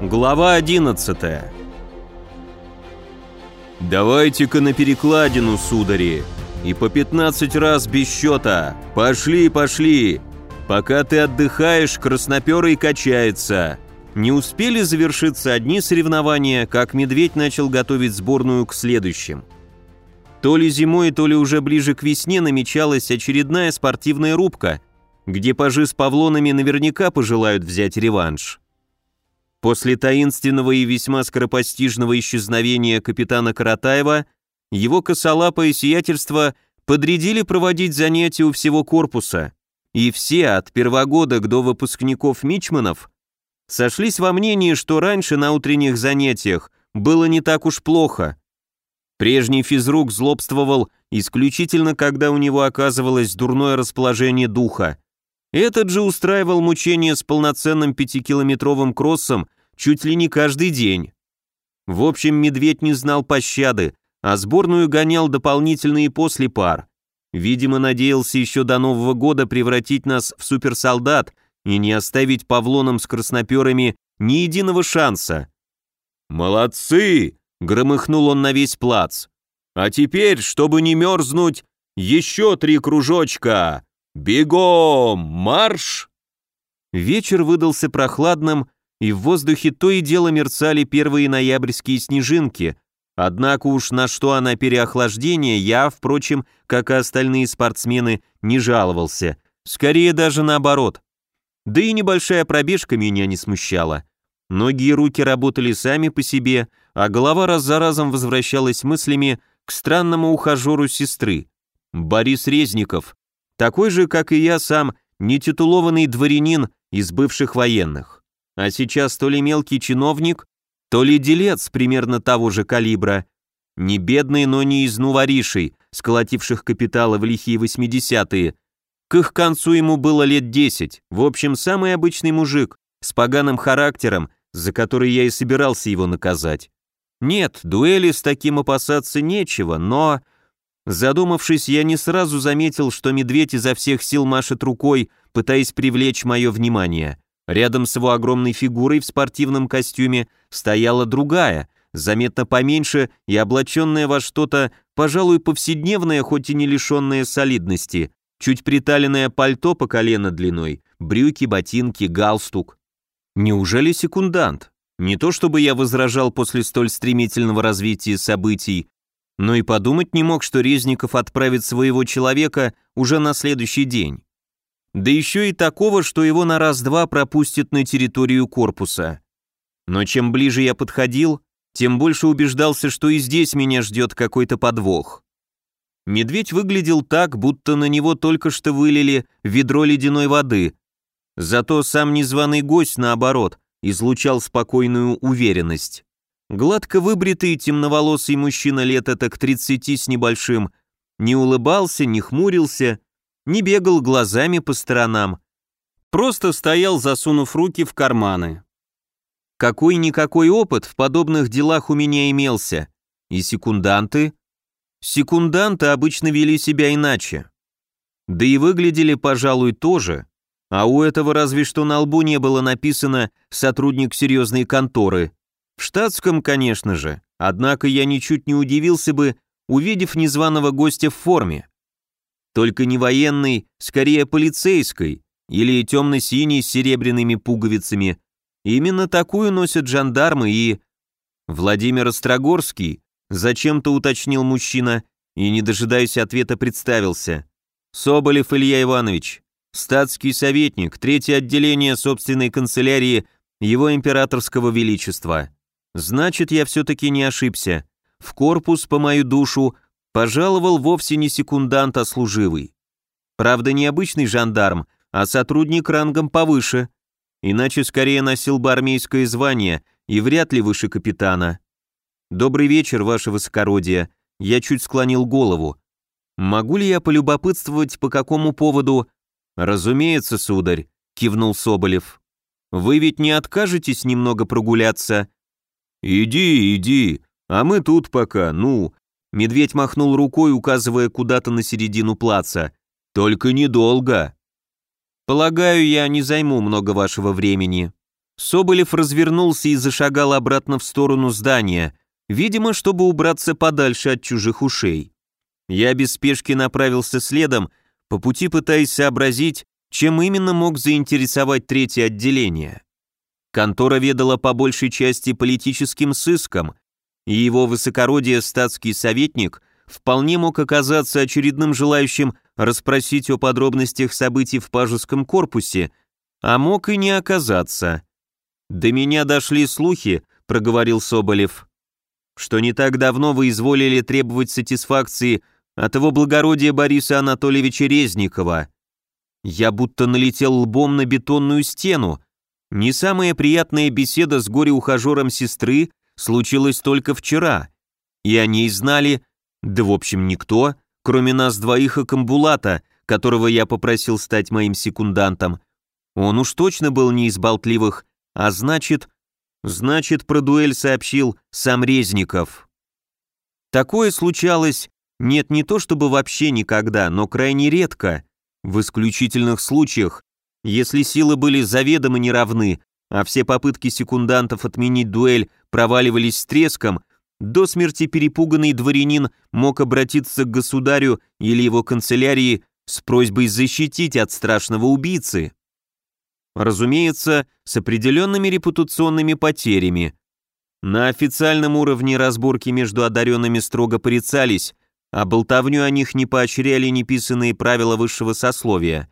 Глава 11 «Давайте-ка на перекладину, судари, и по 15 раз без счета. Пошли, пошли. Пока ты отдыхаешь, красноперый качается». Не успели завершиться одни соревнования, как Медведь начал готовить сборную к следующим. То ли зимой, то ли уже ближе к весне намечалась очередная спортивная рубка, где пажи с павлонами наверняка пожелают взять реванш. После таинственного и весьма скоропостижного исчезновения капитана Каратаева его косолапое сиятельство подрядили проводить занятия у всего корпуса, и все, от первогодок до выпускников Мичманов, сошлись во мнении, что раньше на утренних занятиях было не так уж плохо. Прежний физрук злобствовал исключительно, когда у него оказывалось дурное расположение духа, этот же устраивал мучения с полноценным пятикилометровым кроссом чуть ли не каждый день. В общем, медведь не знал пощады, а сборную гонял дополнительно и после пар. Видимо, надеялся еще до Нового года превратить нас в суперсолдат и не оставить павлоном с красноперами ни единого шанса. «Молодцы!» — громыхнул он на весь плац. «А теперь, чтобы не мерзнуть, еще три кружочка!» «Бегом! Марш!» Вечер выдался прохладным, и в воздухе то и дело мерцали первые ноябрьские снежинки, однако уж на что она переохлаждение я, впрочем, как и остальные спортсмены, не жаловался, скорее даже наоборот. Да и небольшая пробежка меня не смущала. Ноги и руки работали сами по себе, а голова раз за разом возвращалась мыслями к странному ухажеру сестры. Борис Резников, такой же, как и я сам, нетитулованный дворянин из бывших военных. А сейчас то ли мелкий чиновник, то ли делец примерно того же калибра. Не бедный, но не из нуворишей, сколотивших капиталы в лихие 80-е. К их концу ему было лет 10. В общем, самый обычный мужик, с поганым характером, за который я и собирался его наказать. Нет, дуэли с таким опасаться нечего, но... Задумавшись, я не сразу заметил, что медведь изо всех сил машет рукой, пытаясь привлечь мое внимание. Рядом с его огромной фигурой в спортивном костюме стояла другая, заметно поменьше и облаченная во что-то, пожалуй, повседневное, хоть и не лишенное солидности, чуть приталенное пальто по колено длиной, брюки, ботинки, галстук. Неужели секундант? Не то чтобы я возражал после столь стремительного развития событий, но и подумать не мог, что Резников отправит своего человека уже на следующий день. Да еще и такого, что его на раз-два пропустят на территорию корпуса. Но чем ближе я подходил, тем больше убеждался, что и здесь меня ждет какой-то подвох. Медведь выглядел так, будто на него только что вылили ведро ледяной воды, зато сам незваный гость, наоборот, излучал спокойную уверенность. Гладко выбритый темноволосый мужчина лет это к 30 с небольшим не улыбался, не хмурился, не бегал глазами по сторонам. Просто стоял, засунув руки в карманы. Какой-никакой опыт в подобных делах у меня имелся. И секунданты? Секунданты обычно вели себя иначе. Да и выглядели, пожалуй, тоже. А у этого разве что на лбу не было написано «сотрудник серьезной конторы», в штатском, конечно же, однако я ничуть не удивился бы, увидев незваного гостя в форме. Только не военной, скорее полицейской, или темно-синей с серебряными пуговицами. Именно такую носят жандармы и... Владимир Острогорский, зачем-то уточнил мужчина и, не дожидаясь ответа, представился. Соболев Илья Иванович, статский советник, третье отделение собственной канцелярии его императорского величества. Значит, я все-таки не ошибся. В корпус, по мою душу, пожаловал вовсе не секундант, а служивый. Правда, не обычный жандарм, а сотрудник рангом повыше. Иначе скорее носил бы армейское звание и вряд ли выше капитана. «Добрый вечер, ваше высокородие». Я чуть склонил голову. «Могу ли я полюбопытствовать, по какому поводу?» «Разумеется, сударь», — кивнул Соболев. «Вы ведь не откажетесь немного прогуляться?» «Иди, иди, а мы тут пока, ну...» Медведь махнул рукой, указывая куда-то на середину плаца. «Только недолго». «Полагаю, я не займу много вашего времени». Соболев развернулся и зашагал обратно в сторону здания, видимо, чтобы убраться подальше от чужих ушей. Я без спешки направился следом, по пути пытаясь сообразить, чем именно мог заинтересовать третье отделение. Контора ведала по большей части политическим сыском, и его высокородие статский советник вполне мог оказаться очередным желающим расспросить о подробностях событий в пажеском корпусе, а мог и не оказаться. «До меня дошли слухи», — проговорил Соболев, «что не так давно вы изволили требовать сатисфакции от его благородия Бориса Анатольевича Резникова. Я будто налетел лбом на бетонную стену. Не самая приятная беседа с горе-ухажером сестры случилась только вчера, и о ней знали, да в общем никто, кроме нас двоих и Камбулата, которого я попросил стать моим секундантом. Он уж точно был не из болтливых, а значит... Значит, про дуэль сообщил сам Резников. Такое случалось нет, не то чтобы вообще никогда, но крайне редко. В исключительных случаях, если силы были заведомо неравны, а все попытки секундантов отменить дуэль проваливались с треском, до смерти перепуганный дворянин мог обратиться к государю или его канцелярии с просьбой защитить от страшного убийцы. Разумеется, с определенными репутационными потерями. На официальном уровне разборки между одаренными строго порицались, а болтовню о них не поощряли неписанные правила высшего сословия.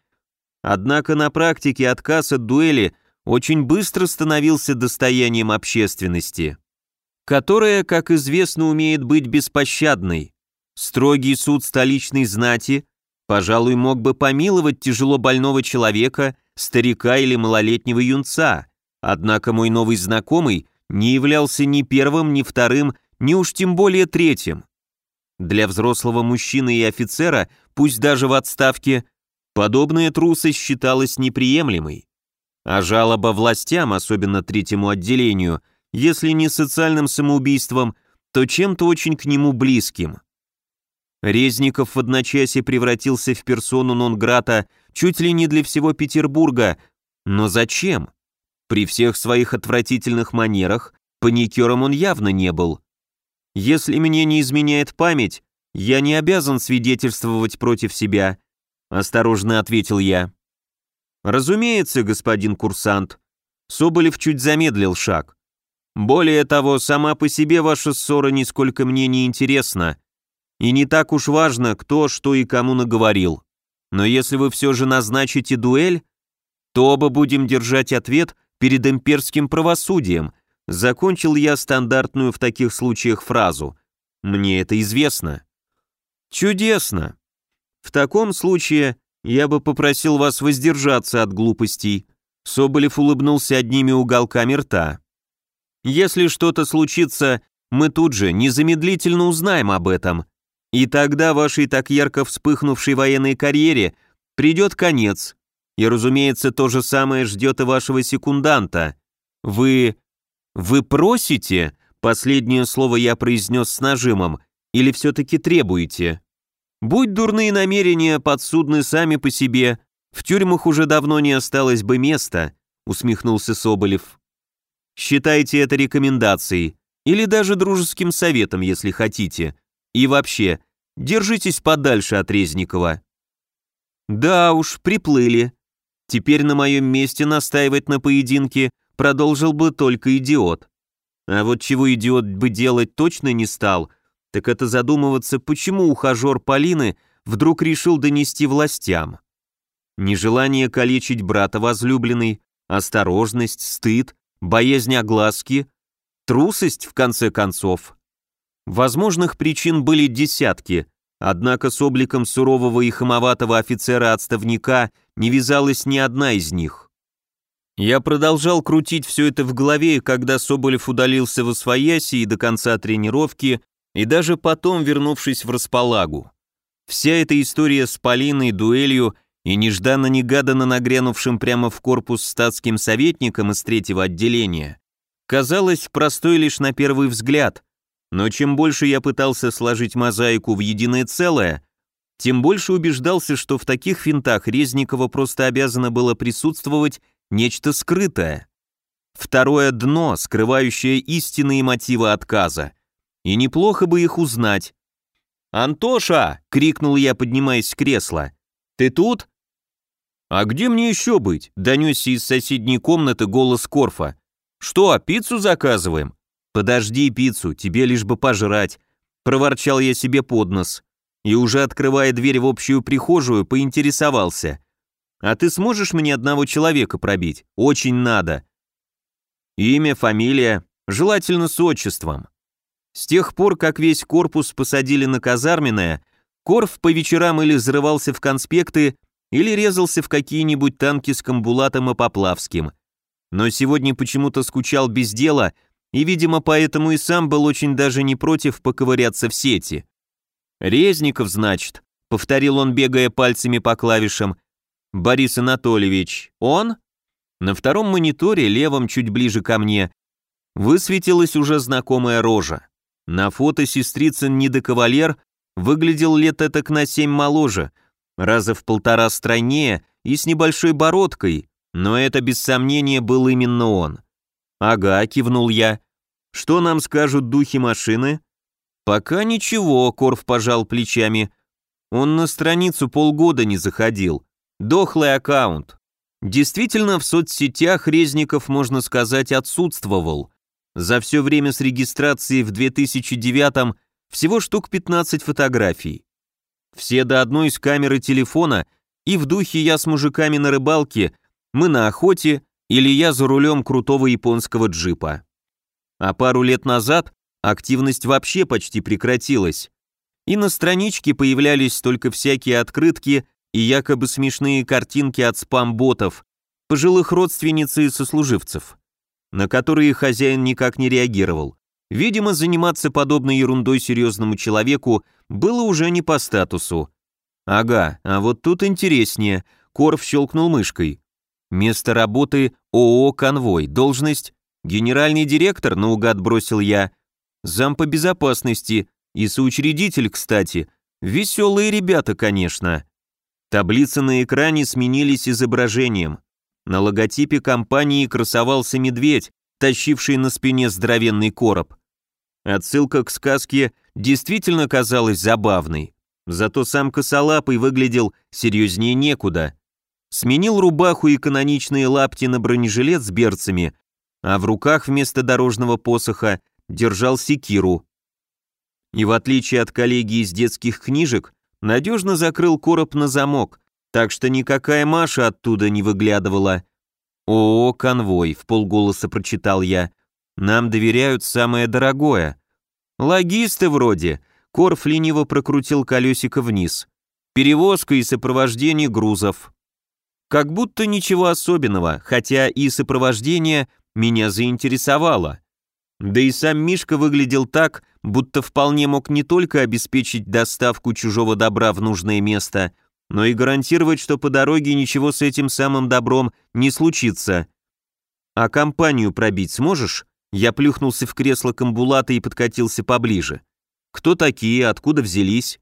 Однако на практике отказ от дуэли очень быстро становился достоянием общественности, которая, как известно, умеет быть беспощадной. Строгий суд столичной знати, пожалуй, мог бы помиловать тяжело больного человека, старика или малолетнего юнца, однако мой новый знакомый не являлся ни первым, ни вторым, ни уж тем более третьим. Для взрослого мужчины и офицера, пусть даже в отставке, подобная трусость считалась неприемлемой. А жалоба властям, особенно третьему отделению, если не социальным самоубийством, то чем-то очень к нему близким. Резников в одночасье превратился в персону нон-грата чуть ли не для всего Петербурга, но зачем? При всех своих отвратительных манерах паникером он явно не был. Если мне не изменяет память, я не обязан свидетельствовать против себя», — осторожно ответил я. «Разумеется, господин курсант». Соболев чуть замедлил шаг. «Более того, сама по себе ваша ссора нисколько мне не интересна, и не так уж важно, кто, что и кому наговорил. Но если вы все же назначите дуэль, то оба будем держать ответ перед имперским правосудием, Закончил я стандартную в таких случаях фразу. Мне это известно. Чудесно. В таком случае я бы попросил вас воздержаться от глупостей. Соболев улыбнулся одними уголками рта. Если что-то случится, мы тут же незамедлительно узнаем об этом. И тогда вашей так ярко вспыхнувшей военной карьере придет конец. И, разумеется, то же самое ждет и вашего секунданта. Вы «Вы просите?» — последнее слово я произнес с нажимом. «Или все-таки требуете?» «Будь дурные намерения подсудны сами по себе, в тюрьмах уже давно не осталось бы места», — усмехнулся Соболев. «Считайте это рекомендацией, или даже дружеским советом, если хотите. И вообще, держитесь подальше от Резникова». «Да уж, приплыли. Теперь на моем месте настаивать на поединке продолжил бы только идиот. А вот чего идиот бы делать точно не стал, так это задумываться, почему ухажер Полины вдруг решил донести властям. Нежелание калечить брата возлюбленной, осторожность, стыд, боязнь огласки, трусость, в конце концов. Возможных причин были десятки, однако с обликом сурового и хамоватого офицера-отставника не вязалась ни одна из них. Я продолжал крутить все это в голове, когда Соболев удалился в Освояси и до конца тренировки, и даже потом, вернувшись в располагу. Вся эта история с Полиной, дуэлью и нежданно-негаданно нагрянувшим прямо в корпус статским советником из третьего отделения казалась простой лишь на первый взгляд, но чем больше я пытался сложить мозаику в единое целое, тем больше убеждался, что в таких финтах Резникова просто обязано было присутствовать нечто скрытое. второе дно, скрывающее истинные мотивы отказа. И неплохо бы их узнать. «Антоша!» — крикнул я, поднимаясь с кресла. «Ты тут?» «А где мне еще быть?» — донесся из соседней комнаты голос Корфа. «Что, пиццу заказываем?» «Подожди пиццу, тебе лишь бы пожрать», — проворчал я себе под нос. И уже открывая дверь в общую прихожую, поинтересовался. «А ты сможешь мне одного человека пробить? Очень надо». Имя, фамилия, желательно с отчеством. С тех пор, как весь корпус посадили на казарменное, Корф по вечерам или взрывался в конспекты, или резался в какие-нибудь танки с Камбулатом и Поплавским. Но сегодня почему-то скучал без дела, и, видимо, поэтому и сам был очень даже не против поковыряться в сети. «Резников, значит», — повторил он, бегая пальцами по клавишам. «Борис Анатольевич, он?» На втором мониторе, левом, чуть ближе ко мне, высветилась уже знакомая рожа. На фото сестрицын недокавалер выглядел лет этак на семь моложе, раза в полтора стройнее и с небольшой бородкой, но это без сомнения был именно он. «Ага», — кивнул я. «Что нам скажут духи машины?» «Пока ничего», — Корф пожал плечами. «Он на страницу полгода не заходил. Дохлый аккаунт. Действительно, в соцсетях Резников, можно сказать, отсутствовал. За все время с регистрацией в 2009 всего штук 15 фотографий. Все до одной из камеры телефона, и в духе я с мужиками на рыбалке, мы на охоте, или я за рулем крутого японского джипа. А пару лет назад активность вообще почти прекратилась. И на страничке появлялись только всякие открытки и якобы смешные картинки от спам-ботов, пожилых родственниц и сослуживцев на которые хозяин никак не реагировал. Видимо, заниматься подобной ерундой серьезному человеку было уже не по статусу. Ага, а вот тут интереснее. Корф щелкнул мышкой. Место работы ООО «Конвой», должность генеральный директор, наугад бросил я, зам по безопасности и соучредитель, кстати. Веселые ребята, конечно. Таблицы на экране сменились изображением. На логотипе компании красовался медведь, тащивший на спине здоровенный короб. Отсылка к сказке действительно казалась забавной, зато сам косолапый выглядел серьезнее некуда. Сменил рубаху и каноничные лапти на бронежилет с берцами, а в руках вместо дорожного посоха держал секиру. И в отличие от коллеги из детских книжек, надежно закрыл короб на замок, так что никакая Маша оттуда не выглядывала. «ООО «Конвой», — в полголоса прочитал я. «Нам доверяют самое дорогое». «Логисты вроде», — Корф лениво прокрутил колесико вниз. «Перевозка и сопровождение грузов». Как будто ничего особенного, хотя и сопровождение меня заинтересовало. Да и сам Мишка выглядел так, будто вполне мог не только обеспечить доставку чужого добра в нужное место — но и гарантировать, что по дороге ничего с этим самым добром не случится. А компанию пробить сможешь? Я плюхнулся в кресло камбулата и подкатился поближе. Кто такие, откуда взялись?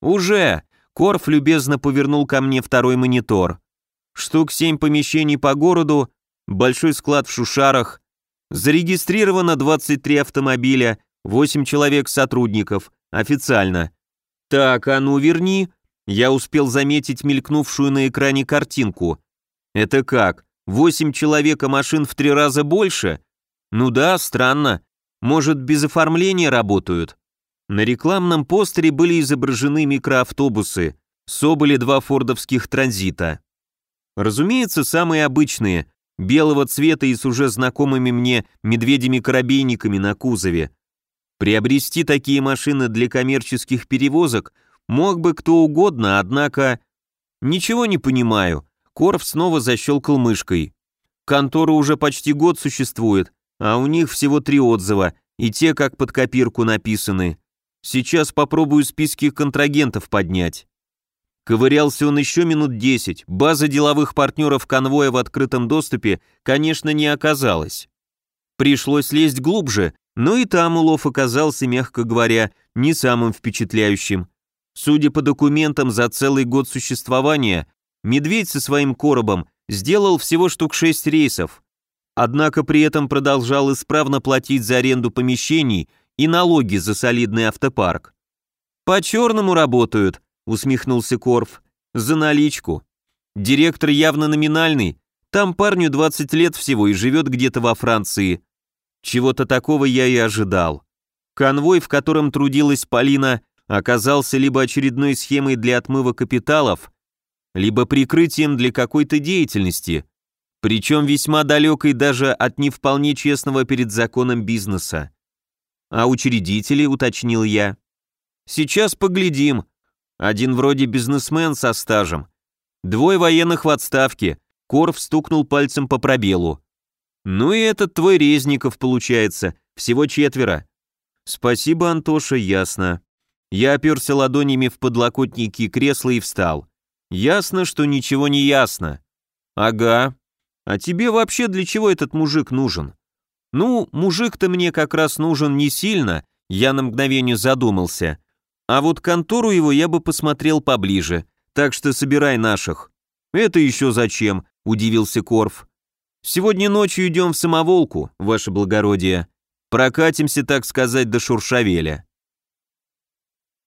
Уже! Корф любезно повернул ко мне второй монитор. Штук семь помещений по городу, большой склад в Шушарах. Зарегистрировано 23 автомобиля, 8 человек-сотрудников, официально. Так, а ну верни, я успел заметить мелькнувшую на экране картинку. Это как? Восемь человек, а машин в три раза больше? Ну да, странно. Может, без оформления работают? На рекламном постере были изображены микроавтобусы, Соболи два фордовских транзита. Разумеется, самые обычные, белого цвета и с уже знакомыми мне медведями-коробейниками на кузове. Приобрести такие машины для коммерческих перевозок – Мог бы кто угодно, однако... Ничего не понимаю. Корф снова защелкал мышкой. Контора уже почти год существует, а у них всего три отзыва, и те как под копирку написаны. Сейчас попробую списки контрагентов поднять. Ковырялся он еще минут десять. База деловых партнеров конвоя в открытом доступе, конечно, не оказалась. Пришлось лезть глубже, но и там улов оказался, мягко говоря, не самым впечатляющим. Судя по документам, за целый год существования медведь со своим коробом сделал всего штук шесть рейсов, однако при этом продолжал исправно платить за аренду помещений и налоги за солидный автопарк. «По-черному работают», — усмехнулся Корф, — «за наличку. Директор явно номинальный, там парню 20 лет всего и живет где-то во Франции. Чего-то такого я и ожидал. Конвой, в котором трудилась Полина, оказался либо очередной схемой для отмыва капиталов, либо прикрытием для какой-то деятельности, причем весьма далекой даже от не вполне честного перед законом бизнеса. А учредители, уточнил я. Сейчас поглядим. Один вроде бизнесмен со стажем. Двое военных в отставке. Корф стукнул пальцем по пробелу. Ну и этот твой Резников получается. Всего четверо. Спасибо, Антоша, ясно. Я оперся ладонями в подлокотники кресла и встал. Ясно, что ничего не ясно. Ага. А тебе вообще для чего этот мужик нужен? Ну, мужик-то мне как раз нужен не сильно, я на мгновение задумался. А вот контору его я бы посмотрел поближе, так что собирай наших. Это еще зачем? Удивился Корф. Сегодня ночью идем в самоволку, ваше благородие. Прокатимся, так сказать, до Шуршавеля.